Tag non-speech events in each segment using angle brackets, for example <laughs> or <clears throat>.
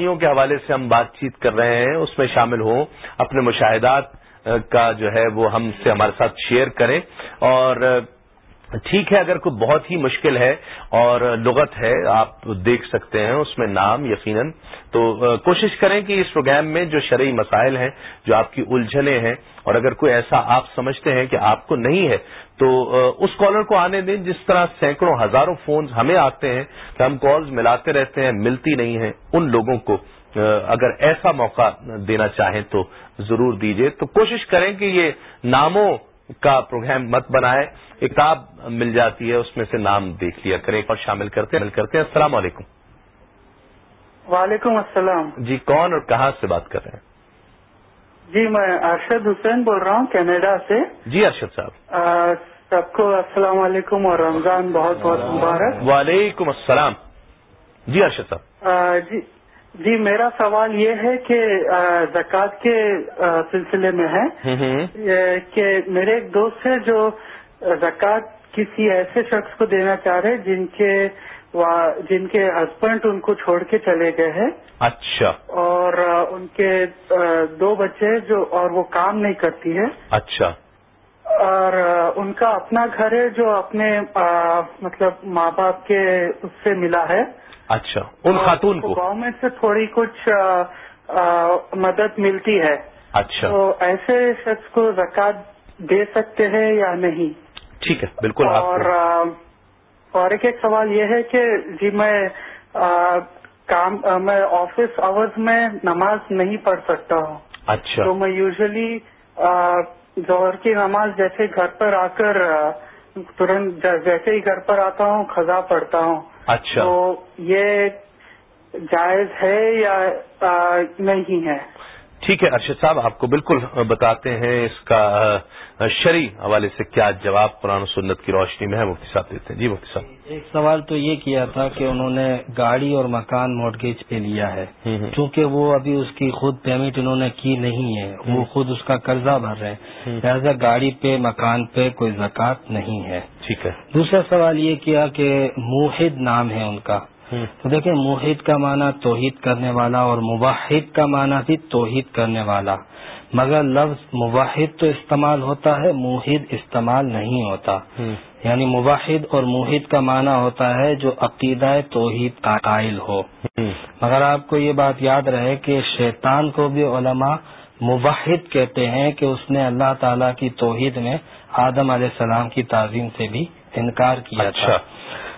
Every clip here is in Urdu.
کے حوالے سے ہم بات چیت کر رہے ہیں، اس میں شامل ہوں اپنے مشاہدات کا جو ہے وہ ہم سے ہمارے ساتھ شیئر کریں اور ٹھیک ہے، اگر کوئی بہت ہی مشکل ہے اور لغت ہے، آپ دیکھ سکتے ہیں اس میں نام یقیناً۔ تو کوشش کریں کہ اس پروگرام میں جو شرعی مسائل ہیں، جو آپ کی الجھنیں ہیں، اور اگر کوئی ایسا آپ سمجھتے ہیں کہ آپ کو نہیں ہے، تو اس کالر کو آنے دیں۔ جس طرح سینکڑوں، ہزاروں فونز ہمیں آتے ہیں کہ ہم کالز ملاتے رہتے ہیں، ملتی نہیں ہیں ان لوگوں کو اگر ایسا موقع دینا چاہیں تو ضرور دیجیے تو کوشش کریں کہ یہ ناموں کا پروگرام مت بنائے کتاب مل جاتی ہے اس میں سے نام دیکھ لیا کریں اور شامل کرتے ہیں کرتے ہیں۔ السلام علیکم۔ وعلیکم السلام۔ جی کون اور کہاں سے بات کر رہے ہیں؟ جی میں ارشد حسین بول رہا ہوں کینیڈا سے۔ جی ارشد صاحب۔ سب کو السلام علیکم اور رمضان بہت بہت مبارک۔ وعلیکم السلام۔ جی ارشد صاحب۔ جی جی میرا سوال یہ ہے کہ زکوٰۃ کے سلسلے میں ہے کہ میرے ایک دوست ہے جو زکوٰۃ کسی ایسے شخص کو دینا چاہ رہے جن کے جن کے ہسبینڈ ان کو چھوڑ کے چلے گئے ہیں۔ اچھا۔ اور ان کے دو بچے جو اور وہ کام نہیں کرتی ہے اچھا۔ اور ان کا اپنا گھر ہے جو اپنے مطلب ماں باپ کے اس سے ملا ہے۔ اچھا ان خاتون کو؟ گورنمنٹ سے تھوڑی کچھ مدد ملتی ہے۔ اچھا۔ تو ایسے شخص کو زکات دے سکتے ہیں یا نہیں؟ ٹھیک ہے بالکل اور اور ایک ایک سوال یہ ہے کہ جی میں کام میں آفس آورز میں نماز نہیں پڑھ سکتا ہوں۔ اچھا۔ تو میں یوزلی ظہر کی نماز جیسے گھر پر آ کر ترنت جیسے ہی گھر پر آتا ہوں خزاں پڑھتا ہوں۔ اچھا۔ تو یہ جائز ہے یا نہیں ہے؟ ٹھیک ہے ارشد صاحب آپ کو بالکل بتاتے ہیں اس کا شرعی حوالے سے کیا جواب قرآن و سنت کی روشنی میں ہے مفتی صاحب دیتے ہیں۔ جی مفتی صاحب۔ ایک سوال تو یہ کیا تھا کہ انہوں نے گاڑی اور مکان موڈگیج پہ لیا ہے۔ چونکہ وہ ابھی اس کی خود پیمنٹ انہوں نے کی نہیں ہے وہ خود اس کا قرضہ بھر رہے ہیں۔ لہٰذا گاڑی پہ مکان پہ کوئی زکوٰۃ نہیں ہے۔ ٹھیک ہے۔ دوسرا سوال یہ کیا کہ موحد نام ہے ان کا؟ تو دیکھیں موحد کا معنی توحید کرنے والا اور مباحد کا معنی بھی توحید کرنے والا۔ مگر لفظ مباحد تو استعمال ہوتا ہے موحد استعمال نہیں ہوتا۔ یعنی مباحد اور موحد کا معنی ہوتا ہے جو عقیدہ توحید کا قائل ہو۔ مگر آپ کو یہ بات یاد رہے کہ شیطان کو بھی علماء مباحد کہتے ہیں کہ اس نے اللہ تعالی کی توحید میں آدم علیہ السلام کی تعظیم سے بھی انکار کیا تھا۔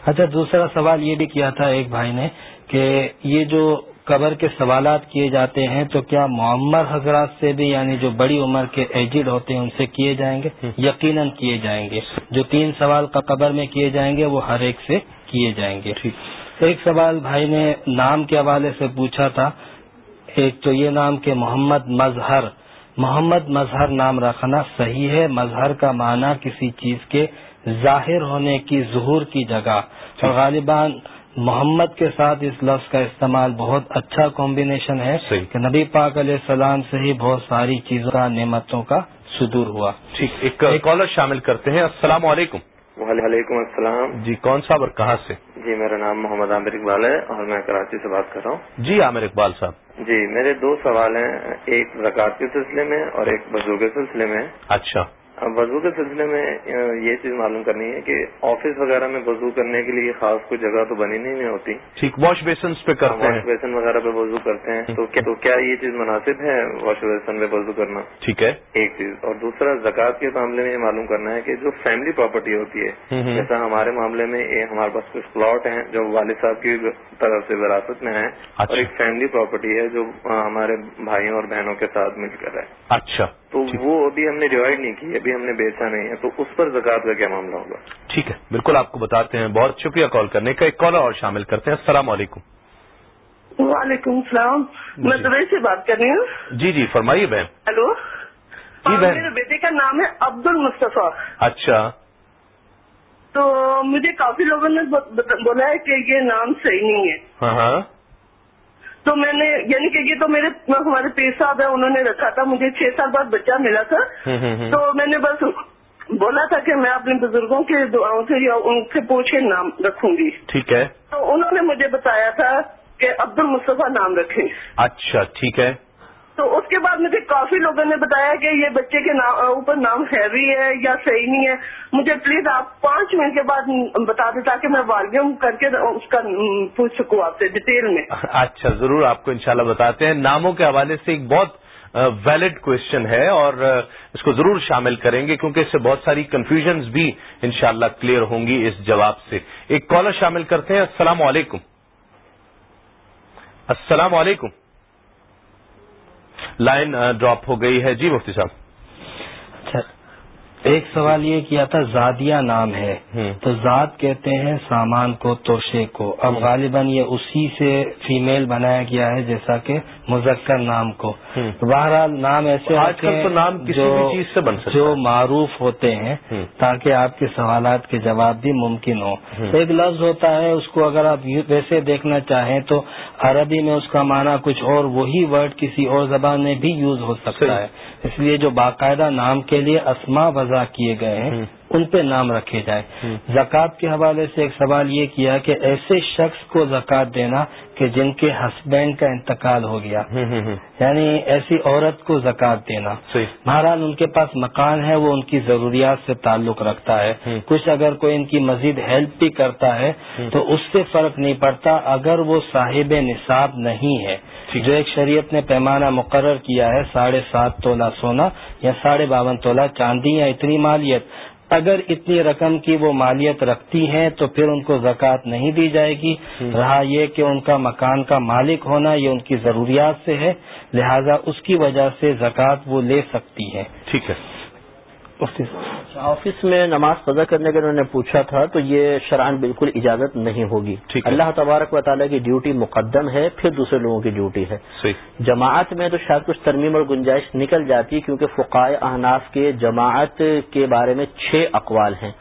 اچھا, دوسرا سوال یہ بھی کیا تھا ایک بھائی نے کہ یہ جو قبر کے سوالات کیے جاتے ہیں تو کیا معمر حضرات سے بھی یعنی جو بڑی عمر کے ایجڈ ہوتے ہیں ان سے کیے جائیں گے؟ یقیناً کیے جائیں گے۔ جو تین سوال کا قبر میں کیے جائیں گے وہ ہر ایک سے کیے جائیں گے۔ ایک سوال بھائی نے نام کے حوالے سے پوچھا تھا۔ ایک تو یہ نام کہ محمد مظہر۔ محمد مظہر نام رکھنا صحیح ہے۔ مظہر کا معنی کسی چیز کے ظاہر ہونے کی ظہور کی جگہ۔ اور غالباً محمد کے ساتھ اس لفظ کا استعمال بہت اچھا کمبینیشن ہے کہ نبی پاک علیہ السلام سے ہی بہت ساری چیزوں کا نعمتوں کا صدور ہوا۔ ٹھیک ایک کالر شامل کرتے ہیں۔ السلام علیکم۔ وعلیکم السلام۔ جی کون صاحب اور کہاں سے؟ جی میرا نام محمد عامر اقبال ہے اور میں کراچی سے بات کر رہا ہوں۔ جی عامر اقبال صاحب۔ جی میرے دو سوال ہیں۔ ایک زکات کے سلسلے میں اور ایک بزرگ کے سلسلے میں۔ اچھا۔ وضو کے سلسلے میں یہ چیز معلوم کرنی ہے کہ آفس وغیرہ میں وضو کرنے کے لیے خاص کوئی جگہ تو بنی نہیں ہوتی۔ ٹھیک واش بیسنس پہ کرتے ہیں۔ واش بیسن وغیرہ پہ وضو کرتے ہیں۔ تو کیا یہ چیز مناسب ہے واش بیسن پہ وضو کرنا؟ ٹھیک ہے۔ ایک چیز۔ اور دوسرا زکوٰۃ کے معاملے میں یہ معلوم کرنا ہے کہ جو فیملی پراپرٹی ہوتی ہے جیسا ہمارے معاملے میں ہمارے پاس کچھ پلاٹ ہیں جو والد صاحب کی طرف سے وراثت میں ہیں اور اچھا۔ ایک فیملی پراپرٹی ہے جو ہمارے بھائیوں اور بہنوں کے ساتھ مل کر ہے۔ اچھا۔ تو وہ ابھی ہم نے ڈیوائڈ نہیں کی ابھی ہم نے بیچا نہیں ہے تو اس پر زکات کا کیا معاملہ ہوگا؟ ٹھیک ہے بالکل آپ کو بتاتے ہیں۔ بہت شکریہ کال کرنے کا ایک کالر اور شامل کرتے ہیں۔ السلام علیکم۔ وعلیکم السلام۔ میں دبئی سے بات کر رہی ہوں۔ جی جی فرمائیے بہن۔ ہلو۔ جی بہن۔ میرے بیٹے کا نام ہے عبد المصطفیٰ اچھا۔ تو مجھے کافی لوگوں نے بولا ہے کہ یہ نام صحیح نہیں ہے۔ ہاں ہاں۔ تو میں نے یعنی کہ یہ تو میرے ہمارے پیر صاحب ہے انہوں نے رکھا تھا مجھے چھ سال بعد بچہ ملا تھا۔ تو میں نے بس بولا تھا کہ میں اپنے بزرگوں کے دعاؤں سے یا ان سے پوچھے نام رکھوں گی۔ ٹھیک ہے۔ تو انہوں نے مجھے بتایا تھا کہ عبد المصطفیٰ نام رکھیں۔ اچھا ٹھیک ہے۔ تو اس کے بعد مجھے کافی لوگوں نے بتایا کہ یہ بچے کے اوپر نام ہیوی ہے یا صحیح نہیں ہے۔ مجھے پلیز آپ پانچ منٹ کے بعد بتا دیں تاکہ میں والیوم کر کے اس کا پوچھ سکوں آپ سے ڈیٹیل میں۔ اچھا ضرور آپ کو انشاءاللہ بتاتے ہیں۔ ناموں کے حوالے سے ایک بہت ویلڈ کوشچن ہے اور اس کو ضرور شامل کریں گے کیونکہ اس سے بہت ساری کنفیوژنز بھی انشاءاللہ شاء کلیئر ہوں گی اس جواب سے۔ ایک کالر شامل کرتے ہیں۔ السلام علیکم۔ السلام علیکم۔ لائن ڈراپ ہو گئی ہے۔ جی مفتی صاحب۔ ایک سوال یہ کیا تھا زادیہ نام ہے۔ تو زاد کہتے ہیں سامان کو توشے کو۔ اب غالباً یہ اسی سے فیمیل بنایا گیا ہے جیسا کہ مذکر نام کو۔ بہرحال نام ایسے آج کل تو نام کسی بھی چیز سے بن سکتا جو معروف ہوتے ہیں تاکہ آپ کے سوالات کے جواب بھی ممکن ہو ایک لفظ ہوتا ہے اس کو اگر آپ ویسے دیکھنا چاہیں تو عربی میں اس کا معنی کچھ اور وہی ورڈ کسی اور زبان میں بھی یوز ہو سکتا ہے۔ اس لیے جو باقاعدہ نام کے لیے اسما وضع کیے گئے ہیں ان پہ نام رکھے جائیں زکوٰۃ کے حوالے سے ایک سوال یہ کیا کہ ایسے شخص کو زکوٰۃ دینا کہ جن کے ہسبینڈ کا انتقال ہو گیا۔ یعنی ایسی عورت کو زکوٰۃ دینا۔ بہرحال ان کے پاس مکان ہے وہ ان کی ضروریات سے تعلق رکھتا ہے۔ کچھ اگر کوئی ان کی مزید ہیلپ بھی کرتا ہے تو اس سے فرق نہیں پڑتا اگر وہ صاحب نصاب نہیں ہے۔ جو ایک شریعت نے پیمانہ مقرر کیا ہے ساڑھے سات تولہ سونا یا ساڑھے باون تولہ چاندی یا اتنی مالیت۔ اگر اتنی رقم کی وہ مالیت رکھتی ہیں تو پھر ان کو زکوٰۃ نہیں دی جائے گی۔ رہا یہ کہ ان کا مکان کا مالک ہونا یہ ان کی ضروریات سے ہے لہذا اس کی وجہ سے زکوٰۃ وہ لے سکتی ہے۔ ٹھیک ہے۔ آفس میں نماز قضا کرنے کے انہوں نے پوچھا تھا تو یہ شرائن بالکل اجازت نہیں ہوگی۔ اللہ تبارک و تعالیٰ کی ڈیوٹی مقدم ہے پھر دوسرے لوگوں کی ڈیوٹی ہے۔ جماعت میں تو شاید کچھ ترمیم اور گنجائش نکل جاتی کیونکہ فقائے احناف کے جماعت کے بارے میں چھ اقوال ہیں۔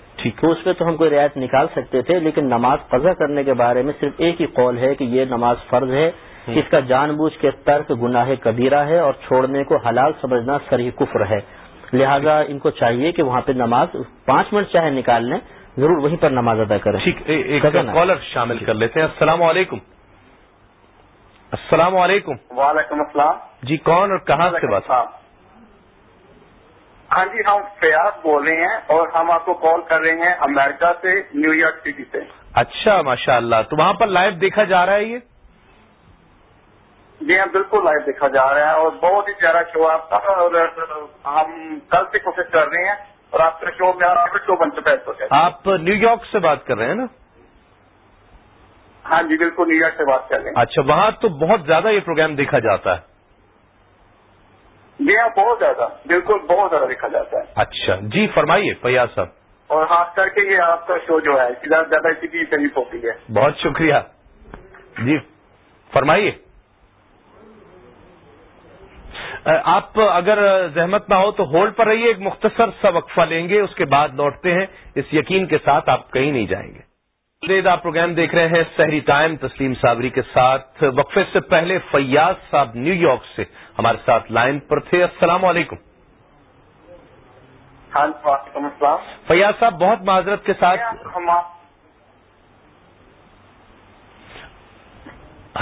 تو اس پہ تو ہم کوئی رعایت نکال سکتے تھے لیکن نماز قضا کرنے کے بارے میں صرف ایک ہی قول ہے کہ یہ نماز فرض ہے۔ اس کا جان بوجھ کے ترک گناہ کبیرہ ہے اور چھوڑنے کو حلال سمجھنا سری کفر ہے۔ لہذا ان کو چاہیے کہ وہاں پہ نماز پانچ منٹ چاہے نکال لیں ضرور وہیں پر نماز ادا کریں۔ ٹھیک کالر شامل کر لیتے ہیں۔ السلام علیکم۔ السلام علیکم۔ وعلیکم السلام۔ جی کون اور کہاں سے بات؟ ہاں جی ہم فیاض بول رہے ہیں اور ہم آپ کو کال کر رہے ہیں امریکہ سے نیو یارک سٹی سے۔ اچھا ماشاء اللہ تو وہاں پر لائیو دیکھا جا رہا ہے یہ؟ جی ہاں بالکل لائیو دیکھا جا رہا ہے اور بہت ہی پیارا شو آپ کا اور ہم کل سے کوشش کر رہے ہیں اور آپ کا شو میرا شو بن چکا ہے آپ نیو یارک سے بات کر رہے ہیں نا؟ ہاں جی بالکل نیو یارک سے بات کر رہے ہیں۔ اچھا وہاں تو بہت زیادہ یہ پروگرام دیکھا جاتا ہے۔ جی ہاں بہت زیادہ بالکل بہت زیادہ دیکھا جاتا ہے۔ اچھا جی فرمائیے فیاض صاحب۔ اور خاص کر کے یہ آپ کا شو جو ہے زیادہ زیادہ اسی کی تعریف ہوتی ہے۔ بہت شکریہ۔ جی فرمائیے۔ آپ اگر زحمت نہ ہو تو ہولڈ پر رہیے ایک مختصر سا وقفہ لیں گے اس کے بعد لوٹتے ہیں۔ اس یقین کے ساتھ آپ کہیں نہیں جائیں گے۔ آپ پروگرام دیکھ رہے ہیں سحری ٹائم تسلیم صابری کے ساتھ۔ وقفے سے پہلے فیاض صاحب نیو یارک سے ہمارے ساتھ لائن پر تھے۔ السلام علیکم۔ ہاں وعلیکم السلام۔ فیاض صاحب بہت معذرت کے ساتھ۔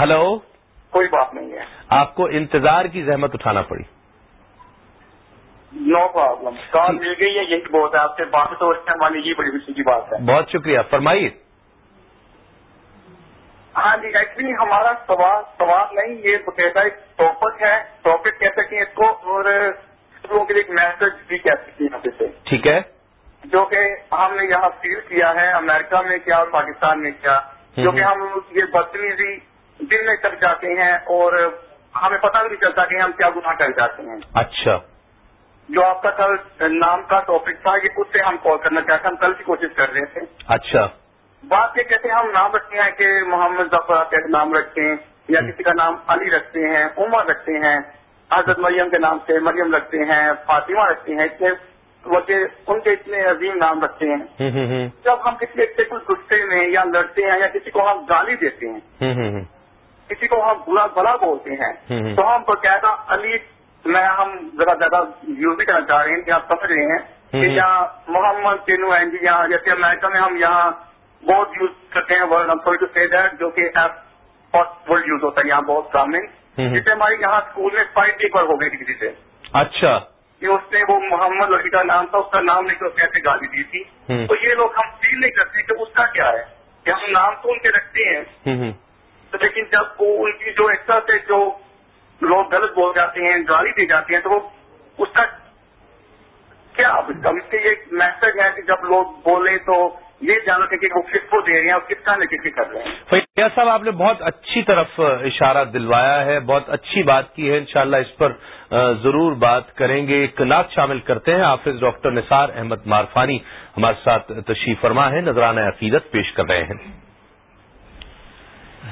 ہلو۔ کوئی بات نہیں ہے۔ آپ کو انتظار کی زحمت اٹھانا پڑی۔ نو پرابلم کال مل گئی ہے یہی بہت ہے آپ سے بات تو مانی جی بڑی خوشی کی بات ہے۔ بہت شکریہ۔ فرمائیے۔ ہاں جی ایکچولی ہمارا سوال سوال نہیں یہ باقاعدہ ایک ٹاپک ہے۔ ٹاپک کہہ سکتے ہیں اس کو اور لوگوں کے لیے ایک میسج بھی کہہ سکتے ہیں یہاں سے ٹھیک ہے۔ جو کہ ہم نے یہاں فیل کیا ہے امریکہ میں کیا اور پاکستان میں کیا۔ جو کہ ہم یہ بدتمیزی دل میں کر جاتے ہیں اور ہمیں پتہ بھی نہیں چلتا کہ ہم کیا گناہ کر جاتے ہیں۔ اچھا۔ جو آپ کا کل نام کا ٹاپک تھا یہ اس سے ہم کال کرنا چاہتے ہیں ہم کل کی کوشش کر رہے تھے۔ اچھا۔ بات یہ کہتے ہیں ہم نام رکھتے ہیں کہ محمد ظفر کے نام رکھتے ہیں یا کسی کا نام علی رکھتے ہیں عمر رکھتے ہیں حضرت مریم کے نام سے مریم رکھتے ہیں فاطمہ رکھتے ہیں اتنے ان کے اتنے عظیم نام رکھتے ہیں۔ جب ہم کسی ایک سے کچھ غصے میں یا لڑتے ہیں یا کسی کو ہم گالی دیتے ہیں کسی کو ہم برا بلا بولتے ہیں تو ہم کہتا علی میں ہم ذرا زیادہ یوز بھی کرنا چاہ رہے ہیں کہ آپ سمجھ رہے ہیں کہ یہاں محمد تینو این جی یہاں جیسے امریکہ میں ہم یہاں بہت یوز کرتے ہیں ورڈ ٹو سی دیٹ جو کہ بہت ورڈ یوز ہوتا ہے یہاں بہت کامن جسے ہمارے یہاں اسکول میں فائن پیپر ہو گئی کسی سے۔ اچھا۔ کہ اس نے وہ محمد لڑکی کا نام تھا اس کا نام لے کے کیسے گالی دی تھی۔ تو یہ لوگ ہم فیل نہیں کرتے کہ اس کا کیا ہے کہ ہم نام تو ان کے رکھتے ہیں۔ لیکن جب وہ ان کی جو ایسا سے جو لوگ غلط بول جاتے ہیں، گالی دی جاتی ہیں، تو وہ اس کا کیا اس کے یہ میسج ہے کہ جب لوگ بولے تو یہ جانا تھا کہ وہ کس کو دے رہے ہیں اور کس کا نتیجے کر رہے ہیں۔ فیاض صاحب، آپ نے بہت اچھی طرف اشارہ دلوایا ہے، بہت اچھی بات کی ہے۔ انشاءاللہ اس پر ضرور بات کریں گے۔ ایک نعت شامل کرتے ہیں حافظ ڈاکٹر نثار احمد مارفانی، ہمارے ساتھ تشریف فرما ہے نذرانہ عقیدت پیش کر رہے ہیں۔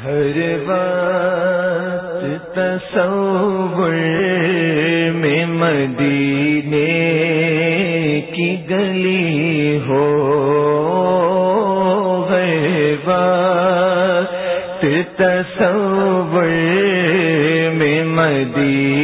ہر بات تصور میں مدینے کی گلی ہو۔ ہر بات تصور میں مدینے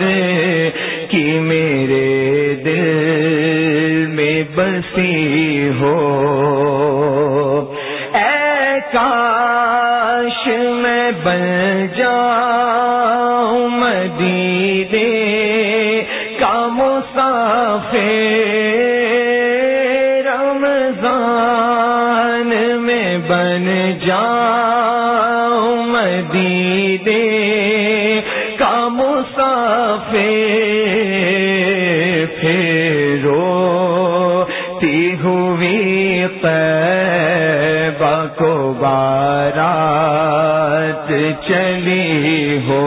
دے بارات چلی ہو،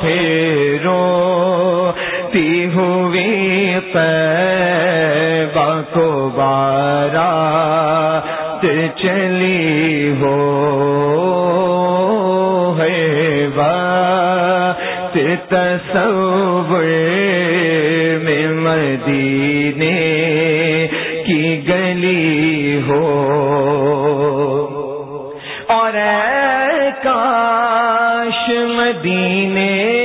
پھرو تی ہوئی پیبا کو بارات چلی ہو۔ ہے بات تصور میں مدینے کاش مدینے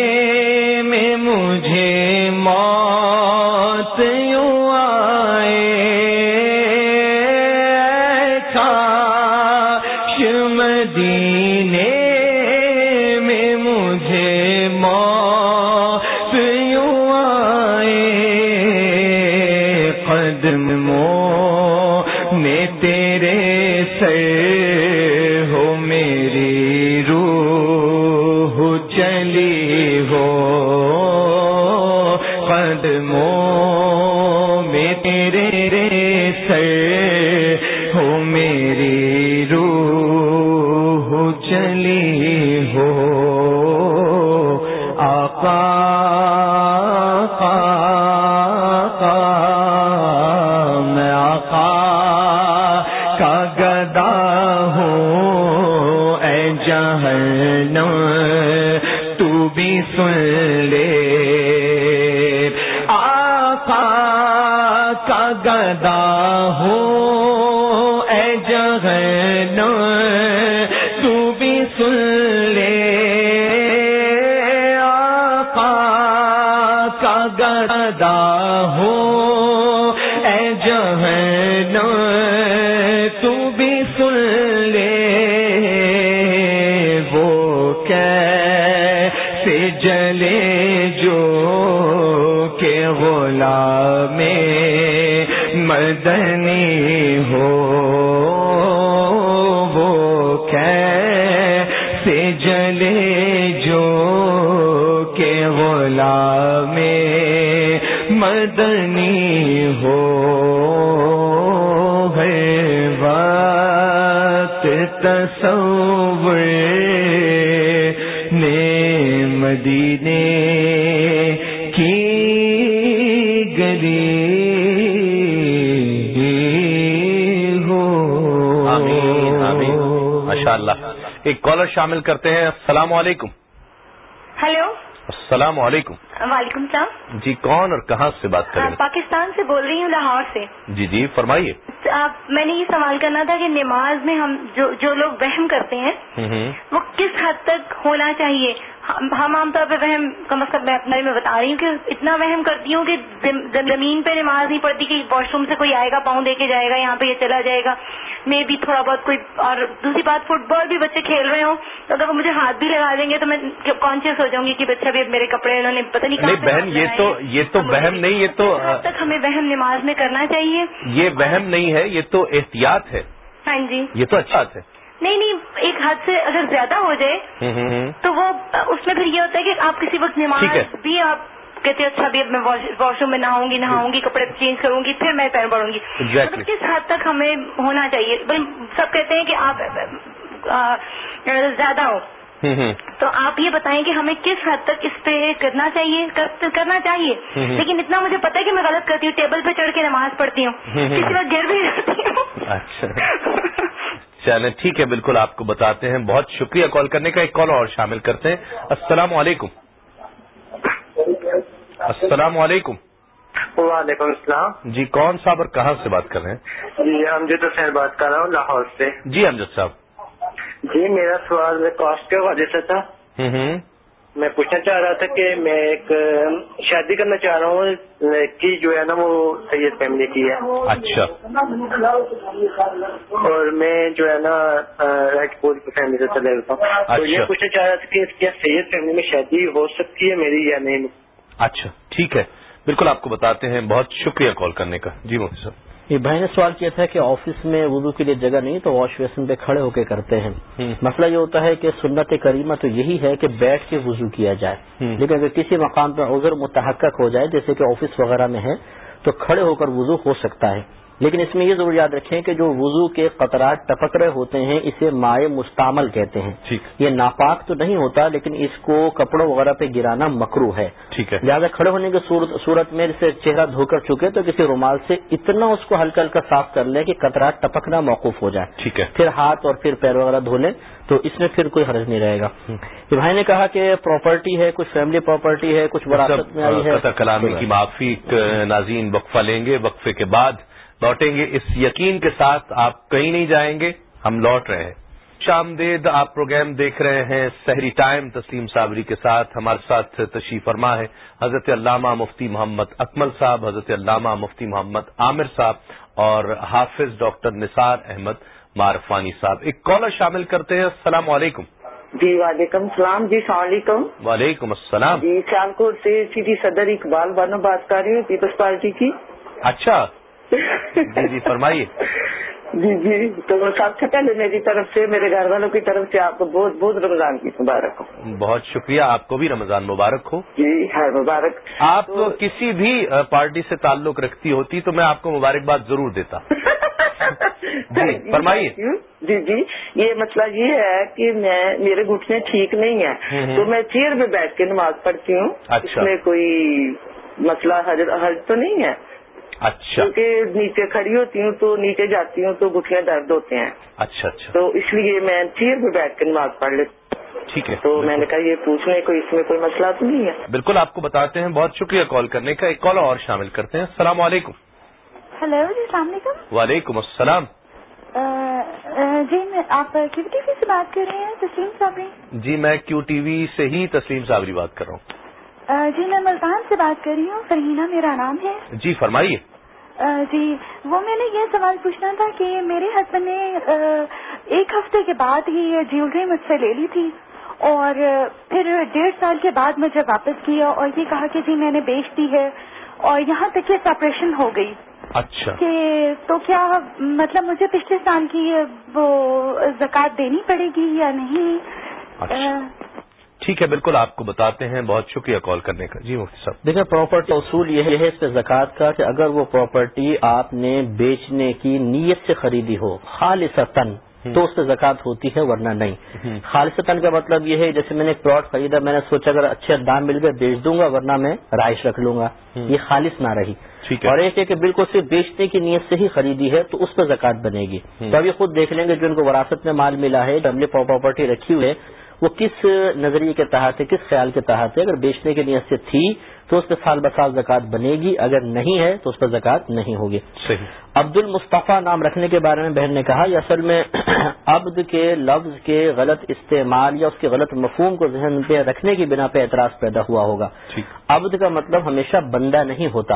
اے جہنم تو بھی سن لے ایک کالر شامل کرتے ہیں۔ السلام علیکم۔ ہلو۔ السلام علیکم۔ وعلیکم السلام۔ جی کون اور کہاں سے بات کر رہے ہیں پاکستان سے بول رہی ہوں لاہور سے؟ جی جی فرمائیے۔ آپ میں نے یہ سوال کرنا تھا کہ نماز میں ہم جو جو لوگ وہم کرتے ہیں وہ کس حد تک ہونا چاہیے؟ ہم عام طور پہ وہم کم از کم میں اپنے میں بتا رہی ہوں کہ اتنا وہم کرتی ہوں کہ زمین پہ نماز نہیں پڑتی کہ واش روم سے کوئی آئے گا پاؤں دے کے جائے گا یہاں پہ یہ چلا جائے گا۔ میں بھی تھوڑا بہت کوئی اور دوسری بات فٹ بال بھی بچے کھیل رہے ہوں۔ تو اگر وہ مجھے ہاتھ بھی لگا دیں گے تو میں کانشیس ہو جاؤں گی کہ بچہ بھی میرے کپڑے انہوں نے پتہ نہیں بہن یہ تو یہ تو وہم نہیں یہ تو تک ہمیں وہم نماز میں کرنا چاہیے۔ یہ وہم نہیں ہے یہ تو احتیاط ہے۔ ہاں جی۔ یہ تو اچھا ہے۔ نہیں نہیں ایک حد سے اگر زیادہ ہو جائے تو وہ اس میں پھر یہ ہوتا ہے کہ آپ کسی وقت نماز بھی آپ کہتے اچھا ابھی میں واش روم میں نہاؤں گی نہاؤں گی کپڑے چینج کروں گی پھر میں پیر بڑھوں گی۔ مطلب کس حد تک ہمیں ہونا چاہیے؟ سب کہتے ہیں کہ آپ زیادہ ہو تو آپ یہ بتائیں کہ ہمیں کس حد تک اس پہ کرنا چاہیے کرنا چاہیے۔ لیکن اتنا مجھے پتا ہے کہ میں غلط کرتی ہوں ٹیبل پہ چڑھ کے نماز پڑھتی ہوں۔ کسی وقت گر بھی جاتی ہوں۔ اچھا۔ <laughs> چلیں ٹھیک ہے بالکل آپ کو بتاتے ہیں۔ بہت شکریہ کال کرنے کا ایک کال اور شامل کرتے ہیں۔ السلام علیکم۔ السلام علیکم۔ وعلیکم السلام۔ جی کون صاحب اور کہاں سے بات کر رہے ہیں؟ جی امجد حسین بات کر رہا ہوں لاہور سے۔ جی امجد صاحب۔ جی میرا سوال کاسٹ کے حوالے سے تھا۔ میں پوچھنا چاہ رہا تھا کہ میں ایک شادی کرنا چاہ رہا ہوں کہ جو ہے نا وہ سید فیملی کی ہے۔ اچھا۔ اور میں جو ہے نا راجپور کی فیملی سے چلے جاتا ہوں تو یہ پوچھنا چاہ رہا تھا کہ کیا سید فیملی میں شادی ہو سکتی ہے میری یا نہیں؟ اچھا ٹھیک ہے۔ بالکل آپ کو بتاتے ہیں۔ بہت شکریہ کال کرنے کا۔ جی مفتی صاحب۔ یہ بھائی نے سوال کیا تھا کہ آفس میں وضو کے لیے جگہ نہیں تو واش بیسن پہ کھڑے ہو کے کرتے ہیں۔ مسئلہ یہ ہوتا ہے کہ سنت کریمہ تو یہی ہے کہ بیٹھ کے وضو کیا جائے۔ لیکن اگر کسی مقام پہ عذر متحقق ہو جائے جیسے کہ آفس وغیرہ میں ہے تو کھڑے ہو کر وضو ہو سکتا ہے۔ لیکن اس میں یہ ضرور یاد رکھیں کہ جو وضو کے قطرات ٹپک رہے ہوتے ہیں اسے مائع مستعمل کہتے ہیں۔ یہ ناپاک تو نہیں ہوتا لیکن اس کو کپڑوں وغیرہ پہ گرانا مکرو ہے۔ لہٰذا کھڑے ہونے کی صورت میں جسے چہرہ دھو کر چکے تو کسی رومال سے اتنا اس کو ہلکا ہلکا صاف کر لیں کہ قطرات ٹپکنا موقف ہو جائے۔ ٹھیک ہے۔ پھر ہاتھ اور پھر پیر وغیرہ دھو لیں تو اس میں پھر کوئی حرج نہیں رہے گا۔ بھائی نے کہا کہ پراپرٹی ہے کچھ فیملی پراپرٹی ہے کچھ وراثت میں آئی ہے۔ کلامی کی معافی ناظرین وقفہ لیں گے۔ وقفے کے بعد لوٹیں گے۔ اس یقین کے ساتھ آپ کہیں نہیں جائیں گے۔ ہم لوٹ رہے ہیں۔ شام دید آپ پروگرام دیکھ رہے ہیں۔ سحری ٹائم تسلیم صابری کے ساتھ ہمارے ساتھ تشریف فرما ہے۔ حضرت علامہ مفتی محمد اکمل صاحب حضرت علامہ مفتی محمد عامر صاحب اور حافظ ڈاکٹر نثار احمد مارفانی صاحب۔ ایک کالر شامل کرتے ہیں۔ السلام علیکم۔ جی وعلیکم السلام۔ جی السلام علیکم۔ وعلیکم السلام۔ جی سیال کوٹ سے سی صدر اقبال بانو بات کر رہی ہوں پیپلز پارٹی کی۔ اچھا۔ جی جی فرمائیے۔ جی جی تو سب سے پہلے میری طرف سے میرے گھر والوں کی طرف سے آپ کو بہت بہت رمضان کی مبارک ہو۔ بہت شکریہ آپ کو بھی رمضان مبارک ہو۔ جی ہاں مبارک۔ آپ تو کسی بھی پارٹی سے تعلق رکھتی ہوتی تو میں آپ کو مبارکباد ضرور دیتا۔ <laughs> جی فرمائیے۔ جی جی یہ مسئلہ یہ ہے کہ میں میرے گھٹنے ٹھیک نہیں ہے تو میں چیئر میں بیٹھ کے نماز پڑھتی ہوں۔ اس میں کوئی مسئلہ حج تو نہیں ہے؟ اچھا۔ کیونکہ نیچے کھڑی ہوتی ہوں تو نیچے جاتی ہوں تو گٹھیاں درد ہوتے ہیں۔ اچھا اچھا۔ تو اس لیے میں چیئر پہ بیٹھ کے نماز پڑھ لیتی ٹھیک ہے۔ تو میں نے کہا یہ پوچھنے کو اس میں کوئی مسئلہ تو نہیں ہے؟ بالکل آپ کو بتاتے ہیں۔ بہت شکریہ کال کرنے کا۔ ایک کال اور شامل کرتے ہیں۔ السلام علیکم۔ ہلو جی السلام علیکم۔ وعلیکم السلام۔ جی آپ کیو ٹی وی سے بات کر رہے ہیں؟ تسلیم صابری۔ جی میں کیو ٹی وی سے ہی تسلیم صابری بات کر رہا ہوں۔ جی میں ملتان سے بات کر رہی ہوں۔ فرحینہ میرا نام ہے۔ جی فرمائیے۔ جی وہ میں نے یہ سوال پوچھنا تھا کہ میرے ہسبینڈ نے ایک ہفتے کے بعد ہی یہ جیولری مجھ سے لے لی تھی اور پھر ڈیڑھ سال کے بعد مجھے واپس کیا اور یہ کہا کہ جی میں نے بیچ دی ہے اور یہاں تک کہ سپریشن ہو گئی۔ اچھا۔ کہ تو کیا مطلب مجھے پچھلے سال کی وہ زکات دینی پڑے گی یا نہیں؟ اچھا۔ ٹھیک ہے بالکل آپ کو بتاتے ہیں۔ بہت شکریہ کال کرنے کا۔ جی مفتی صاحب۔ دیکھیں پراپرٹی اصول یہ ہے اس پہ زکوٰۃ کا کہ اگر وہ پراپرٹی آپ نے بیچنے کی نیت سے خریدی ہو خالص تو اس سے زکوٰۃ ہوتی ہے ورنہ نہیں۔ خالصتاً کا مطلب یہ ہے جیسے میں نے ایک پلاٹ خریدا میں نے سوچا اگر اچھے دام مل گئے بیچ دوں گا ورنہ میں رائش رکھ لوں گا۔ یہ خالص نہ رہی۔ اور ایک ہے کہ بالکل صرف بیچنے کی نیت سے ہی خریدی ہے تو اس پہ زکوٰۃ بنے گی۔ تو ابھی خود دیکھ لیں گے جو ان کو وراثت میں مال ملا ہے ڈبلی پراپرٹی رکھی ہوئی ہے وہ کس نظریے کے تحت ہے کس خیال کے تحت ہے؟ اگر بیچنے کی نیت سے تھی تو اس پہ سال بسال زکوٰۃ بنے گی اگر نہیں ہے تو اس پر زکوٰۃ نہیں ہوگی۔ صحیح۔ عبد المصطفیٰ نام رکھنے کے بارے میں بہن نے کہا یہ اصل میں <clears throat> عبد کے لفظ کے غلط استعمال یا اس کے غلط مفہوم کو ذہن پہ رکھنے کی بنا پہ اعتراض پیدا ہوا ہوگا۔ عبد کا مطلب ہمیشہ بندہ نہیں ہوتا۔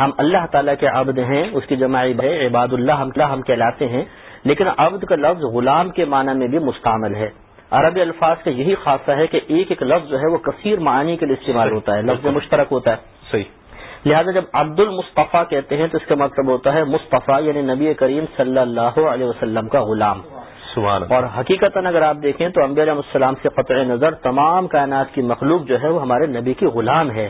ہم اللہ تعالیٰ کے عبد ہیں اس کی جمع عباد اللہ ہم کہلاتے ہیں لیکن عبد کا لفظ غلام کے معنی میں بھی مستعمل ہے۔ عربی الفاظ کا یہی خاصہ ہے کہ ایک ایک لفظ جو ہے وہ کثیر معنی کے لیے استعمال ہوتا ہے لفظ مشترک ہوتا ہے۔ صحیح۔ لہٰذا جب عبد المصطفیٰ کہتے ہیں تو اس کا مطلب ہوتا ہے مصطفیٰ یعنی نبی کریم صلی اللہ علیہ وسلم کا غلام۔ اور حقیقت اگر آپ دیکھیں تو امبی علیہ السلام سے قطع نظر تمام کائنات کی مخلوق جو ہے وہ ہمارے نبی کی غلام ہے۔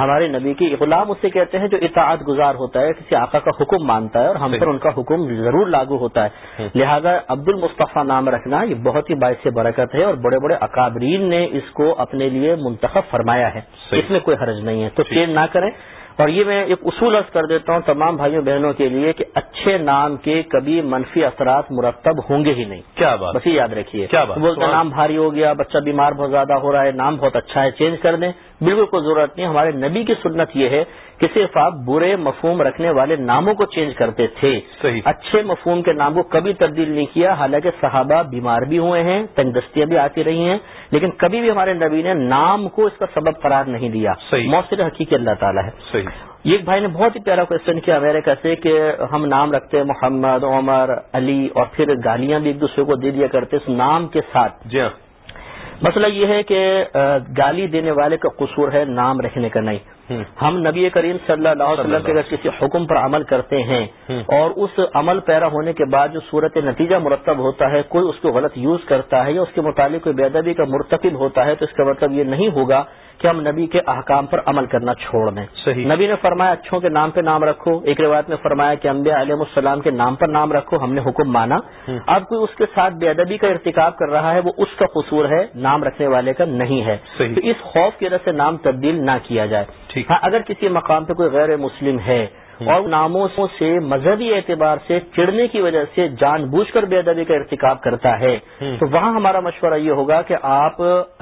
ہمارے نبی کی غلام اسے کہتے ہیں جو اطاعت گزار ہوتا ہے کسی آقا کا حکم مانتا ہے اور ہم پر ان کا حکم ضرور لاگو ہوتا ہے۔ لہذا عبد المصطفیٰ نام رکھنا یہ بہت ہی باعث برکت ہے اور بڑے بڑے اکابرین نے اس کو اپنے لیے منتخب فرمایا ہے۔ اس میں کوئی حرج نہیں ہے۔ تو چینج نہ کریں۔ اور یہ میں ایک اصول عرض کر دیتا ہوں تمام بھائیوں بہنوں کے لیے کہ اچھے نام کے کبھی منفی اثرات مرتب ہوں گے ہی نہیں۔ کیا بات۔ بس یہ یاد رکھیے۔ کیا بات۔ بولتے نام بھاری ہو گیا بچہ بیمار بہت زیادہ ہو رہا ہے نام بہت اچھا ہے چینج کر دیں۔ بالکل کوئی ضرورت نہیں ہمارے نبی کی سنت یہ ہے کہ صرف آپ برے مفہوم رکھنے والے ناموں کو چینج کرتے تھے۔ صحیح۔ اچھے مفہوم کے نام کو کبھی تبدیل نہیں کیا حالانکہ صحابہ بیمار بھی ہوئے ہیں تنگ دستیاں بھی آتی رہی ہیں لیکن کبھی بھی ہمارے نبی نے نام کو اس کا سبب قرار نہیں دیا۔ مؤثر حقیقت اللہ تعالیٰ ہے۔ صحیح۔ ایک بھائی نے بہت ہی پیارا کوشچن کیا امریکہ سے کہ ہم نام رکھتے ہیں محمد عمر علی اور پھر گالیاں بھی ایک دوسرے کو دے دیا کرتے اس نام کے ساتھ۔ جی ہاں۔ مسئلہ یہ ہے کہ گالی دینے والے کا قصور ہے نام رکھنے کا نہیں۔ ہم۔ نبی کریم صلی اللہ علیہ وسلم کے اگر کسی حکم پر عمل کرتے ہیں اور اس عمل پیرا ہونے کے بعد جو صورت نتیجہ مرتب ہوتا ہے کوئی اس کو غلط یوز کرتا ہے یا اس کے متعلق کوئی بے ادبی کا مرتکب ہوتا ہے تو اس کا مطلب یہ نہیں ہوگا کہ ہم نبی کے احکام پر عمل کرنا چھوڑ دیں۔ صحیح۔ نبی نے فرمایا اچھوں کے نام پہ نام رکھو۔ ایک روایت میں فرمایا کہ انبیاء علیہ السلام کے نام پر نام رکھو ہم نے حکم مانا۔ اب کوئی اس کے ساتھ بے ادبی کا ارتکاب کر رہا ہے وہ اس کا قصور ہے نام رکھنے والے کا نہیں ہے۔ تو اس خوف کی وجہ سے نام تبدیل نہ کیا جائے۔ ہاں اگر کسی مقام پہ کوئی غیر مسلم ہے اور ناموں سے مذہبی اعتبار سے چڑنے کی وجہ سے جان بوجھ کر بے ادبی کا ارتکاب کرتا ہے۔ تو وہاں ہمارا مشورہ یہ ہوگا کہ آپ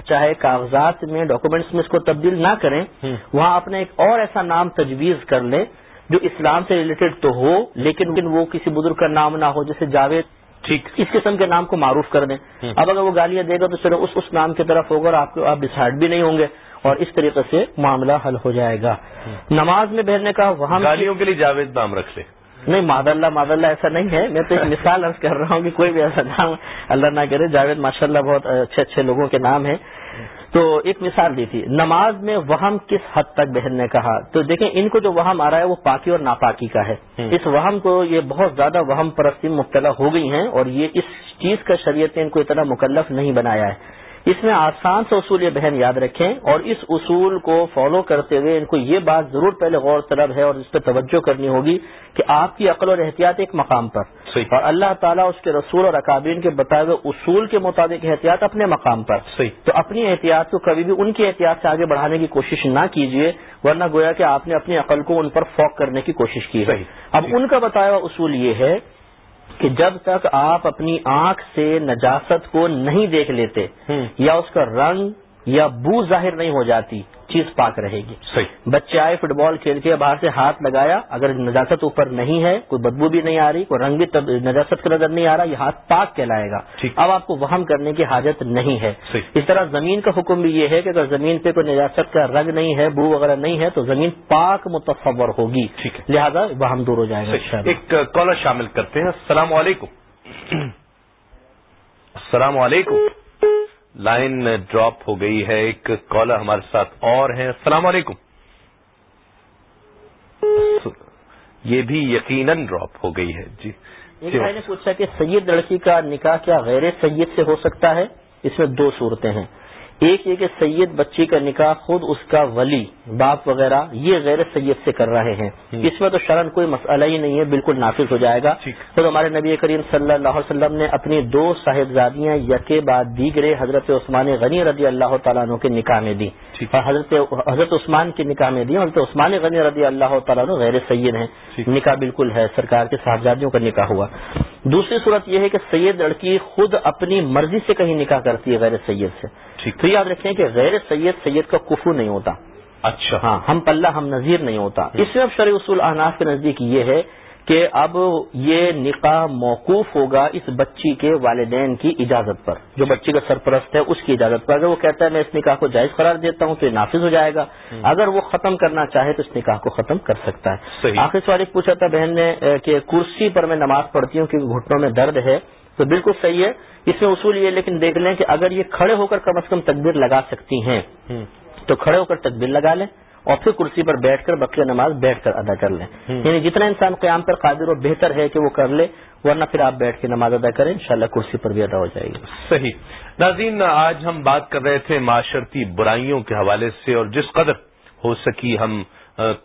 چاہے کاغذات میں ڈاکومنٹس میں اس کو تبدیل نہ کریں وہاں اپنے ایک اور ایسا نام تجویز کر لیں جو اسلام سے ریلیٹڈ تو ہو لیکن وہ کسی بزرگ کا نام نہ ہو جیسے جاوید۔ ٹھیک۔ اس قسم کے نام کو معروف کر دیں۔ اب اگر وہ گالیاں دے گا تو چلو اس اس نام کی طرف ہوگا اور آپ آپ ڈسائڈ بھی نہیں ہوں گے۔ اور اس طریقے سے معاملہ حل ہو جائے گا۔ نماز میں بہرنے کا وہاں گالیوں کے لیے جاوید نام رکھ لے۔ نہیں ماد اللہ ماد اللہ ایسا نہیں ہے۔ میں تو ایک مثال عرض کر رہا ہوں کہ کوئی بھی ایسا نام اللہ نہ کرے۔ جاوید ماشاء اللہ بہت اچھے اچھے لوگوں کے نام ہیں۔ تو ایک مثال دی تھی نماز میں وہم کس حد تک بہن نے کہا۔ تو دیکھیں ان کو جو وہم آ رہا ہے وہ پاکی اور ناپاکی کا ہے۔ اس وہم کو یہ بہت زیادہ وہم پرستی مبتلا ہو گئی ہیں اور یہ اس چیز کا شریعت نے ان کو اتنا مکلف نہیں بنایا ہے۔ اس میں آسان سے اصول یہ بہن یاد رکھیں اور اس اصول کو فالو کرتے ہوئے ان کو یہ بات ضرور پہلے غور طلب ہے اور اس پہ توجہ کرنی ہوگی کہ آپ کی عقل اور احتیاط ایک مقام پر صحیح. اور اللہ تعالیٰ اس کے رسول اور اکابین کے بتائے ہوئے اصول کے مطابق احتیاط اپنے مقام پر صحیح. تو اپنی احتیاط کو کبھی بھی ان کی احتیاط سے آگے بڑھانے کی کوشش نہ کیجیے ورنہ گویا کہ آپ نے اپنی عقل کو ان پر فوق کرنے کی کوشش کی ہے. اب ان کا بتایا ہوا اصول یہ ہے کہ جب تک آپ اپنی آنکھ سے نجاست کو نہیں دیکھ لیتے یا اس کا رنگ یا بو ظاہر نہیں ہو جاتی چیز پاک رہے گی۔ صحیح۔ بچے آئے فٹ بال کھیل کے باہر سے ہاتھ لگایا اگر نجاست اوپر نہیں ہے کوئی بدبو بھی نہیں آ رہی کوئی رنگ بھی نجاست کا نظر نہیں آ رہا یہ ہاتھ پاک کہلائے گا۔ اب آپ کو وہم کرنے کی حاجت نہیں ہے۔ اس طرح زمین کا حکم بھی یہ ہے کہ اگر زمین پہ کوئی نجاست کا رنگ نہیں ہے بو وغیرہ نہیں ہے تو زمین پاک متصور ہوگی۔ لہذا وہم دور ہو جائے گا۔ ایک کالر شامل کرتے ہیں۔ السلام علیکم۔ السلام علیکم۔ لائن ڈراپ ہو گئی ہے، ایک کالر ہمارے ساتھ اور ہیں۔ السلام علیکم۔ یہ بھی یقیناً ڈراپ ہو گئی ہے۔ جی۔ بھائی نے پوچھا کہ سید لڑکی کا نکاح کیا غیر سید سے ہو سکتا ہے؟ اس میں دو صورتیں ہیں۔ ایک یہ کہ سید بچی کا نکاح خود اس کا ولی باپ وغیرہ یہ غیر سید سے کر رہے ہیں۔ اس میں تو شرن کوئی مسئلہ ہی نہیں ہے بالکل نافذ ہو جائے گا۔ خود ہمارے نبی کریم صلی اللہ علیہ وسلم نے اپنی دو صاحبزادیاں یکے بعد دیگرے حضرت عثمان غنی رضی اللہ تعالیٰ عنہ کے نکاح میں دی۔ اور حضرت حضرت عثمان کی نکاح میں دی۔ حضرت عثمان غنی رضی اللہ تعالیٰ عنہ غیر سید ہیں۔ نکاح بالکل ہے سرکار کے صاحبزادیوں کا نکاح ہوا۔ دوسری صورت یہ ہے کہ سید لڑکی خود اپنی مرضی سے کہیں نکاح کرتی ہے غیر سید سے۔ تو یاد رکھیں کہ غیر سید سید کا کفو نہیں ہوتا. اچھا. ہاں ہم پلہ ہم نظیر نہیں ہوتا. اس میں اب شرع اصول احناف کے نزدیک یہ ہے کہ اب یہ نکاح موقوف ہوگا اس بچی کے والدین کی اجازت پر. جو بچی کا سرپرست ہے اس کی اجازت پر. اگر وہ کہتا ہے میں اس نکاح کو جائز قرار دیتا ہوں تو یہ نافذ ہو جائے گا. اگر وہ ختم کرنا چاہے تو اس نکاح کو ختم کر سکتا ہے. آخر سوال ایک پوچھا تھا بہن نے کہ کرسی پر میں نماز پڑھتی ہوں کیونکہ گھٹنوں میں درد ہے. تو بالکل صحیح ہے۔ اس میں اصول یہ لیکن دیکھ لیں کہ اگر یہ کھڑے ہو کر کم از کم تکبیر لگا سکتی ہیں تو کھڑے ہو کر تکبیر لگا لیں اور پھر کرسی پر بیٹھ کر بقیہ نماز بیٹھ کر ادا کر لیں۔ یعنی جتنا انسان قیام پر قادر و بہتر ہے کہ وہ کر لے ورنہ پھر آپ بیٹھ کے نماز ادا کریں انشاءاللہ کرسی پر بھی ادا ہو جائے گی۔ صحیح۔ ناظرین آج ہم بات کر رہے تھے معاشرتی برائیوں کے حوالے سے اور جس قدر ہو سکی ہم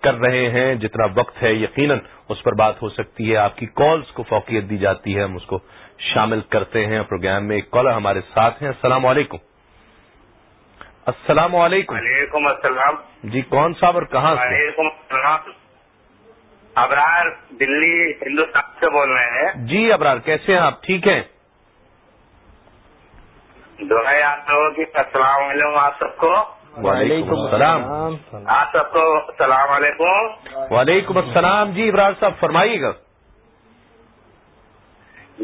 کر رہے ہیں جتنا وقت ہے یقیناً اس پر بات ہو سکتی ہے۔ آپ کی کالز کو فوقیت دی جاتی ہے ہم اس کو شامل کرتے ہیں پروگرام میں. ایک کالر ہمارے ساتھ ہیں. السلام علیکم. السلام علیکم. وعلیکم السلام. جی کون صاحب اور کہاں سے؟ وعلیکم السلام. ابرار دلی ہندوستان سے بول رہے ہیں. جی ابرار کیسے ہیں آپ؟ ٹھیک ہیں؟ دعائیں آپ لوگوں کی. السلام علیکم آپ سب کو. وعلیکم السلام. آپ سب کو السلام علیکم. وعلیکم السلام. جی ابرار صاحب فرمائیے گا.